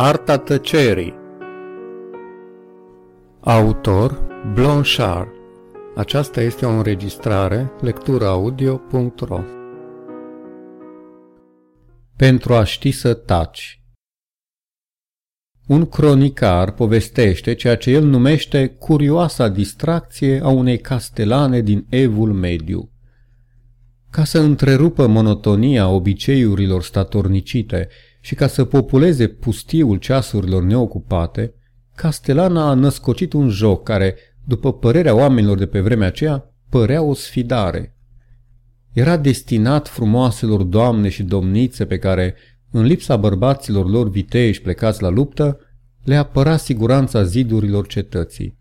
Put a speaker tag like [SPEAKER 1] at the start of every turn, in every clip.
[SPEAKER 1] Arta tăcerii. Autor Blanchard. Aceasta este o înregistrare lecturaudio.ro Pentru a ști să taci. Un cronicar povestește ceea ce el numește curioasa distracție a unei castelane din evul mediu. Ca să întrerupă monotonia obiceiurilor statornicite și ca să populeze pustiul ceasurilor neocupate, Castelana a născocit un joc care, după părerea oamenilor de pe vremea aceea, părea o sfidare. Era destinat frumoaselor doamne și domnițe pe care, în lipsa bărbaților lor viteși plecați la luptă, le apăra siguranța zidurilor cetății.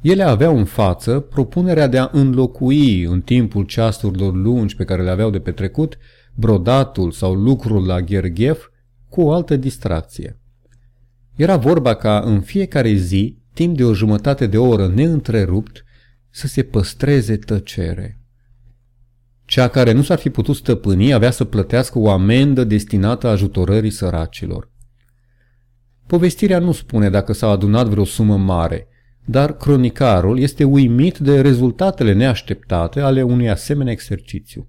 [SPEAKER 1] Ele aveau în față propunerea de a înlocui în timpul ceasurilor lungi pe care le aveau de petrecut brodatul sau lucrul la gherghef cu o altă distracție. Era vorba ca în fiecare zi, timp de o jumătate de oră neîntrerupt, să se păstreze tăcere. Cea care nu s-ar fi putut stăpâni avea să plătească o amendă destinată ajutorării săracilor. Povestirea nu spune dacă s-a adunat vreo sumă mare, dar cronicarul este uimit de rezultatele neașteptate ale unui asemenea exercițiu.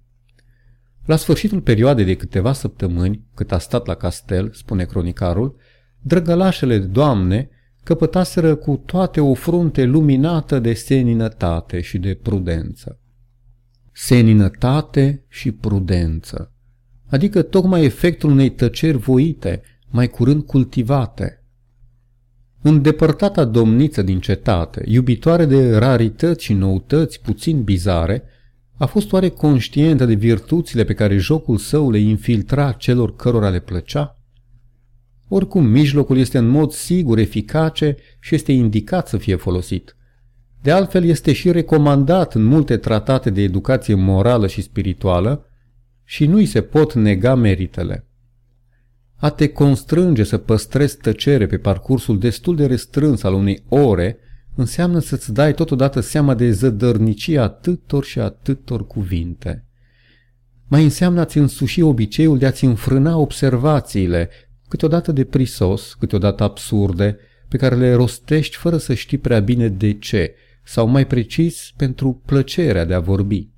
[SPEAKER 1] La sfârșitul perioadei de câteva săptămâni, cât a stat la castel, spune cronicarul, drăgălașele doamne căpătaseră cu toate o frunte luminată de seninătate și de prudență. Seninătate și prudență, adică tocmai efectul unei tăceri voite, mai curând cultivate. Îndepărtata domniță din cetate, iubitoare de rarități și noutăți puțin bizare, a fost oare conștientă de virtuțile pe care jocul său le infiltra celor cărora le plăcea? Oricum, mijlocul este în mod sigur eficace și este indicat să fie folosit. De altfel, este și recomandat în multe tratate de educație morală și spirituală și nu-i se pot nega meritele. A te constrânge să păstrezi tăcere pe parcursul destul de restrâns al unei ore înseamnă să-ți dai totodată seama de zădărnicia atâtor și atâtor cuvinte. Mai înseamnă a-ți însuși obiceiul de a-ți înfrâna observațiile, câteodată de prisos, câteodată absurde, pe care le rostești fără să știi prea bine de ce, sau mai precis pentru plăcerea de a vorbi.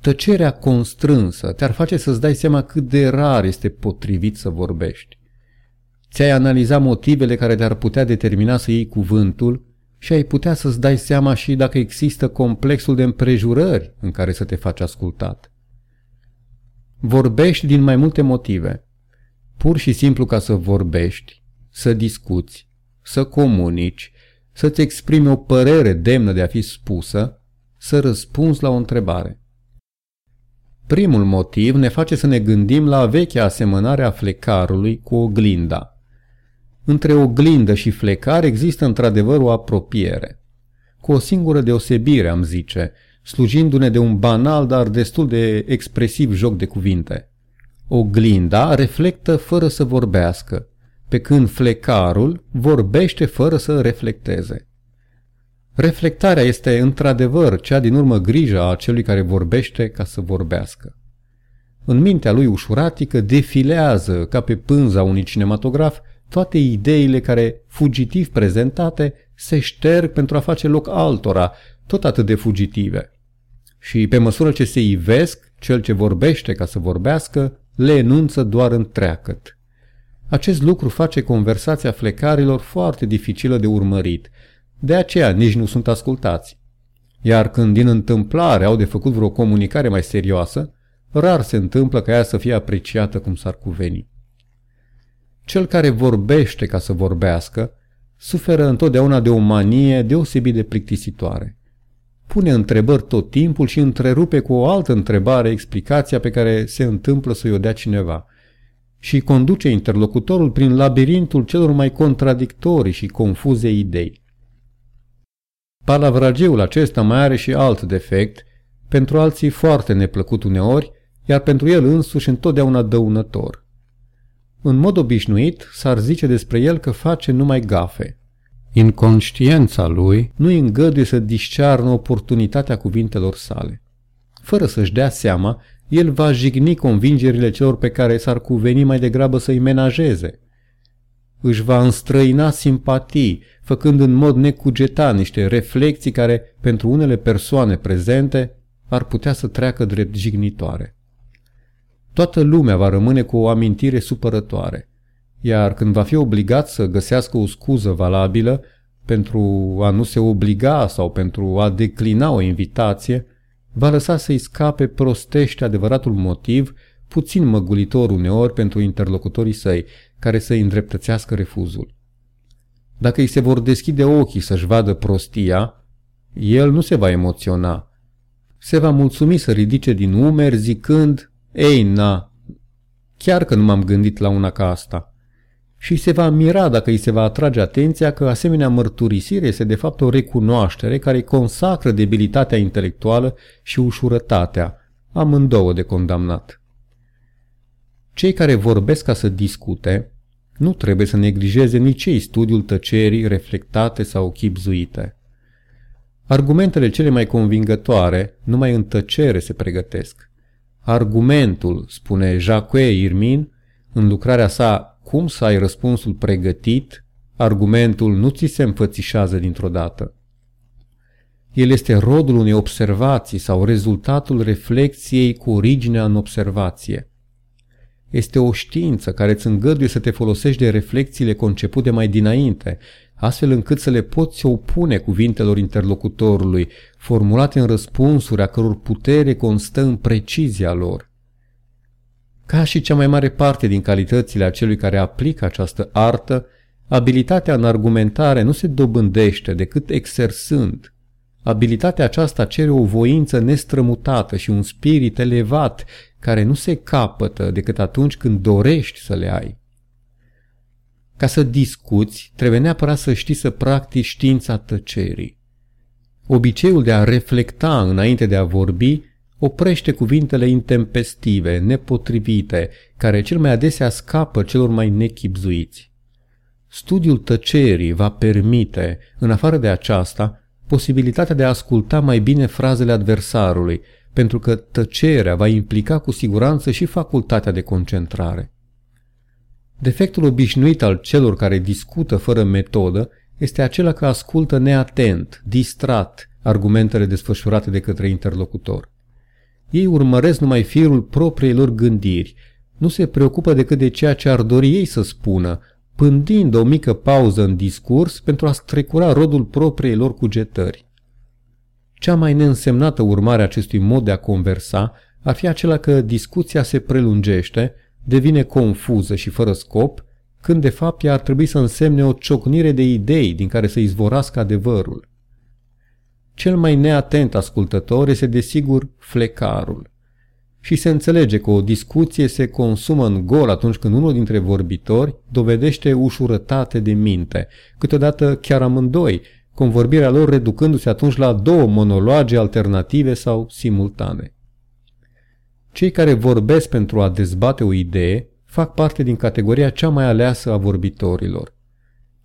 [SPEAKER 1] Tăcerea constrânsă te-ar face să-ți dai seama cât de rar este potrivit să vorbești. Ți-ai analiza motivele care te-ar putea determina să iei cuvântul și ai putea să-ți dai seama și dacă există complexul de împrejurări în care să te faci ascultat. Vorbești din mai multe motive. Pur și simplu ca să vorbești, să discuți, să comunici, să-ți exprimi o părere demnă de a fi spusă, să răspunzi la o întrebare. Primul motiv ne face să ne gândim la vechea asemănare a flecarului cu oglinda – între oglindă și flecar există într-adevăr o apropiere. Cu o singură deosebire, am zice, slujindu-ne de un banal, dar destul de expresiv joc de cuvinte. Oglinda reflectă fără să vorbească, pe când flecarul vorbește fără să reflecteze. Reflectarea este într-adevăr cea din urmă grija a celui care vorbește ca să vorbească. În mintea lui ușuratică defilează, ca pe pânza unui cinematograf, toate ideile care, fugitiv prezentate, se șterg pentru a face loc altora, tot atât de fugitive. Și pe măsură ce se ivesc, cel ce vorbește ca să vorbească, le enunță doar întreacăt. Acest lucru face conversația flecarilor foarte dificilă de urmărit, de aceea nici nu sunt ascultați. Iar când din întâmplare au de făcut vreo comunicare mai serioasă, rar se întâmplă ca ea să fie apreciată cum s-ar cuveni. Cel care vorbește ca să vorbească suferă întotdeauna de o manie deosebit de plictisitoare. Pune întrebări tot timpul și întrerupe cu o altă întrebare explicația pe care se întâmplă să-i o dea cineva și conduce interlocutorul prin labirintul celor mai contradictorii și confuze idei. Palavrageul acesta mai are și alt defect, pentru alții foarte neplăcut uneori, iar pentru el însuși întotdeauna dăunător. În mod obișnuit, s-ar zice despre el că face numai gafe. Inconștiența lui nu îi îngăduie să discearnă oportunitatea cuvintelor sale. Fără să-și dea seama, el va jigni convingerile celor pe care s-ar cuveni mai degrabă să-i menajeze își va înstrăina simpatii, făcând în mod necugetat niște reflexii care, pentru unele persoane prezente, ar putea să treacă drept jignitoare. Toată lumea va rămâne cu o amintire supărătoare, iar când va fi obligat să găsească o scuză valabilă pentru a nu se obliga sau pentru a declina o invitație, va lăsa să-i scape prostește adevăratul motiv, puțin măgulitor uneori pentru interlocutorii săi, care să-i îndreptățească refuzul. Dacă îi se vor deschide ochii să-și vadă prostia, el nu se va emoționa. Se va mulțumi să ridice din umeri zicând, Ei, na, chiar că nu m-am gândit la una ca asta și se va mira dacă îi se va atrage atenția că asemenea mărturisire este de fapt o recunoaștere care îi consacră debilitatea intelectuală și ușurătatea, amândouă de condamnat. Cei care vorbesc ca să discute nu trebuie să neglijeze nici ei studiul tăcerii reflectate sau chipzuite. Argumentele cele mai convingătoare numai în tăcere se pregătesc. Argumentul, spune Jacques Irmin, în lucrarea sa cum să ai răspunsul pregătit, argumentul nu ți se înfățișează dintr-o dată. El este rodul unei observații sau rezultatul reflexiei cu originea în observație. Este o știință care îți îngăduie să te folosești de reflexiile concepute mai dinainte, astfel încât să le poți opune cuvintelor interlocutorului, formulate în răspunsuri a căror putere constă în precizia lor. Ca și cea mai mare parte din calitățile acelui care aplică această artă, abilitatea în argumentare nu se dobândește decât exersând. Abilitatea aceasta cere o voință nestrămutată și un spirit elevat care nu se capătă decât atunci când dorești să le ai. Ca să discuți, trebuie neapărat să știi să practici știința tăcerii. Obiceiul de a reflecta înainte de a vorbi oprește cuvintele intempestive, nepotrivite, care cel mai adesea scapă celor mai nechipzuiți. Studiul tăcerii va permite, în afară de aceasta, posibilitatea de a asculta mai bine frazele adversarului, pentru că tăcerea va implica cu siguranță și facultatea de concentrare. Defectul obișnuit al celor care discută fără metodă este acela că ascultă neatent, distrat, argumentele desfășurate de către interlocutor. Ei urmăresc numai firul propriilor gândiri, nu se preocupă decât de ceea ce ar dori ei să spună, pândind o mică pauză în discurs pentru a strecura rodul propriilor cugetări. Cea mai neînsemnată urmare a acestui mod de a conversa ar fi acela că discuția se prelungește, devine confuză și fără scop, când de fapt ea ar trebui să însemne o ciocnire de idei din care să izvorască adevărul. Cel mai neatent ascultător este desigur flecarul. Și se înțelege că o discuție se consumă în gol atunci când unul dintre vorbitori dovedește ușurătate de minte, câteodată chiar amândoi, convorbirea lor reducându-se atunci la două monologe alternative sau simultane. Cei care vorbesc pentru a dezbate o idee fac parte din categoria cea mai aleasă a vorbitorilor.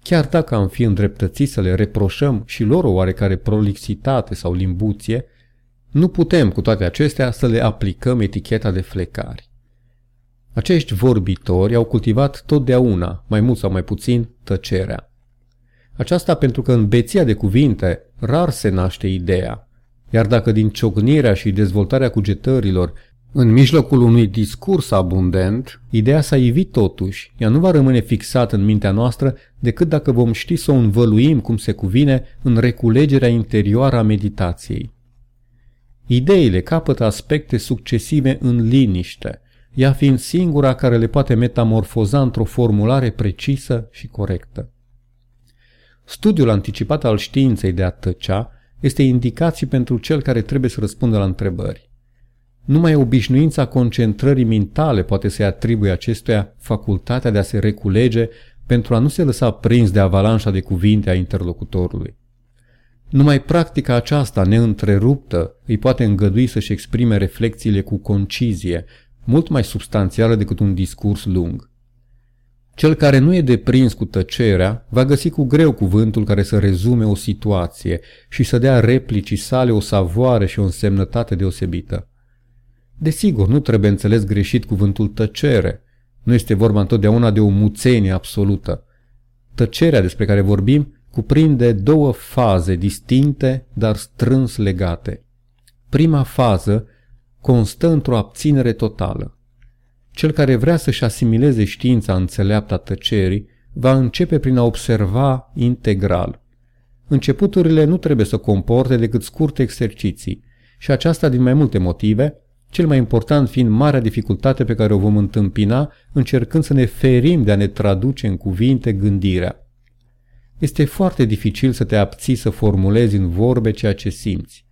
[SPEAKER 1] Chiar dacă am fi îndreptățiți să le reproșăm și lor o oarecare prolixitate sau limbuție, nu putem cu toate acestea să le aplicăm eticheta de flecari. Acești vorbitori au cultivat totdeauna, mai mult sau mai puțin, tăcerea. Aceasta pentru că în beția de cuvinte rar se naște ideea, iar dacă din ciocnirea și dezvoltarea cugetărilor în mijlocul unui discurs abundent, ideea s-a ivit totuși, ea nu va rămâne fixată în mintea noastră decât dacă vom ști să o învăluim cum se cuvine în reculegerea interioară a meditației. Ideile capătă aspecte succesive în liniște, ea fiind singura care le poate metamorfoza într-o formulare precisă și corectă. Studiul anticipat al științei de a tăcea este indicație pentru cel care trebuie să răspundă la întrebări. Numai obișnuința concentrării mentale poate să-i atribuie acestuia facultatea de a se reculege pentru a nu se lăsa prins de avalanșa de cuvinte a interlocutorului. Numai practica aceasta neîntreruptă îi poate îngădui să-și exprime reflexiile cu concizie, mult mai substanțială decât un discurs lung. Cel care nu e deprins cu tăcerea va găsi cu greu cuvântul care să rezume o situație și să dea replicii sale o savoare și o însemnătate deosebită. Desigur, nu trebuie înțeles greșit cuvântul tăcere. Nu este vorba întotdeauna de o muțenie absolută. Tăcerea despre care vorbim cuprinde două faze distincte, dar strâns legate. Prima fază constă într-o abținere totală. Cel care vrea să-și asimileze știința înțeleaptă a tăcerii va începe prin a observa integral. Începuturile nu trebuie să comporte decât scurte exerciții și aceasta din mai multe motive, cel mai important fiind marea dificultate pe care o vom întâmpina încercând să ne ferim de a ne traduce în cuvinte gândirea. Este foarte dificil să te abții să formulezi în vorbe ceea ce simți.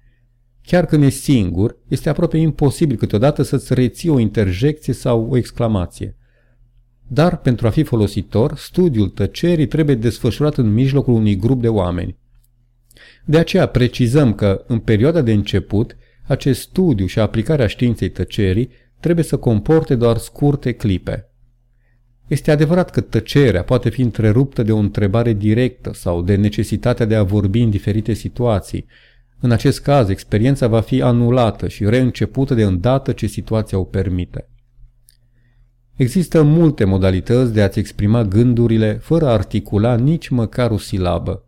[SPEAKER 1] Chiar când ești singur, este aproape imposibil câteodată să-ți reții o interjecție sau o exclamație. Dar, pentru a fi folositor, studiul tăcerii trebuie desfășurat în mijlocul unui grup de oameni. De aceea precizăm că, în perioada de început, acest studiu și aplicarea științei tăcerii trebuie să comporte doar scurte clipe. Este adevărat că tăcerea poate fi întreruptă de o întrebare directă sau de necesitatea de a vorbi în diferite situații. În acest caz, experiența va fi anulată și reîncepută de îndată ce situația o permite. Există multe modalități de a-ți exprima gândurile fără a articula nici măcar o silabă.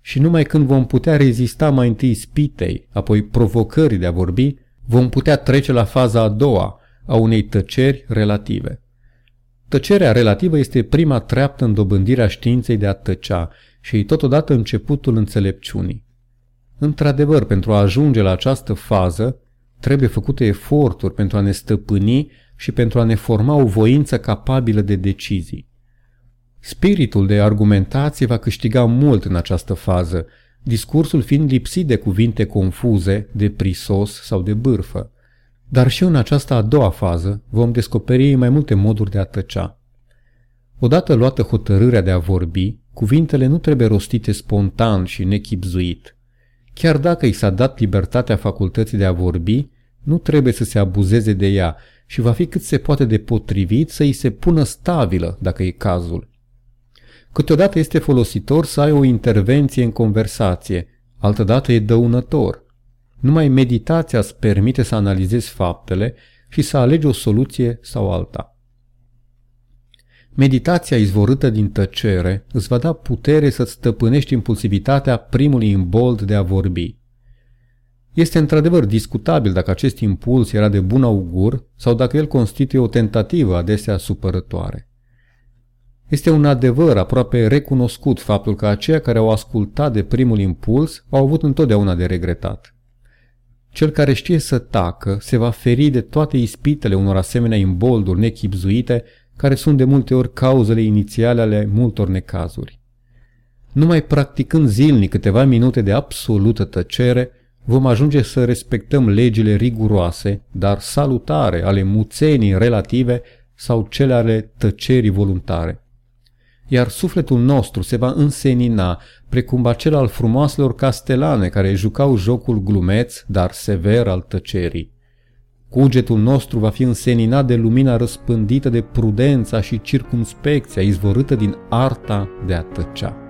[SPEAKER 1] Și numai când vom putea rezista mai întâi spitei, apoi provocării de a vorbi, vom putea trece la faza a doua, a unei tăceri relative. Tăcerea relativă este prima treaptă în dobândirea științei de a tăcea și totodată începutul înțelepciunii. Într-adevăr, pentru a ajunge la această fază, trebuie făcute eforturi pentru a ne stăpâni și pentru a ne forma o voință capabilă de decizii. Spiritul de argumentație va câștiga mult în această fază, discursul fiind lipsit de cuvinte confuze, de prisos sau de bârfă. Dar și în această a doua fază vom descoperi mai multe moduri de a tăcea. Odată luată hotărârea de a vorbi, cuvintele nu trebuie rostite spontan și nechipzuit. Chiar dacă i s-a dat libertatea facultății de a vorbi, nu trebuie să se abuzeze de ea și va fi cât se poate de potrivit să îi se pună stabilă, dacă e cazul. Câteodată este folositor să ai o intervenție în conversație, altădată e dăunător. Numai meditația îți permite să analizezi faptele și să alegi o soluție sau alta. Meditația izvorâtă din tăcere îți va da putere să-ți stăpânești impulsivitatea primului imbold de a vorbi. Este într-adevăr discutabil dacă acest impuls era de bun augur sau dacă el constituie o tentativă adesea supărătoare. Este un adevăr aproape recunoscut faptul că aceia care au ascultat de primul impuls au avut întotdeauna de regretat. Cel care știe să tacă se va feri de toate ispitele unor asemenea imbolduri nechipzuite care sunt de multe ori cauzele inițiale ale multor necazuri. Numai practicând zilnic câteva minute de absolută tăcere, vom ajunge să respectăm legile riguroase, dar salutare ale muțenii relative sau cele ale tăcerii voluntare iar sufletul nostru se va însenina, precum acela al frumoaselor castelane care jucau jocul glumeț, dar sever al tăcerii. Cugetul nostru va fi înseninat de lumina răspândită de prudența și circumspecția izvorâtă din arta de a tăcea.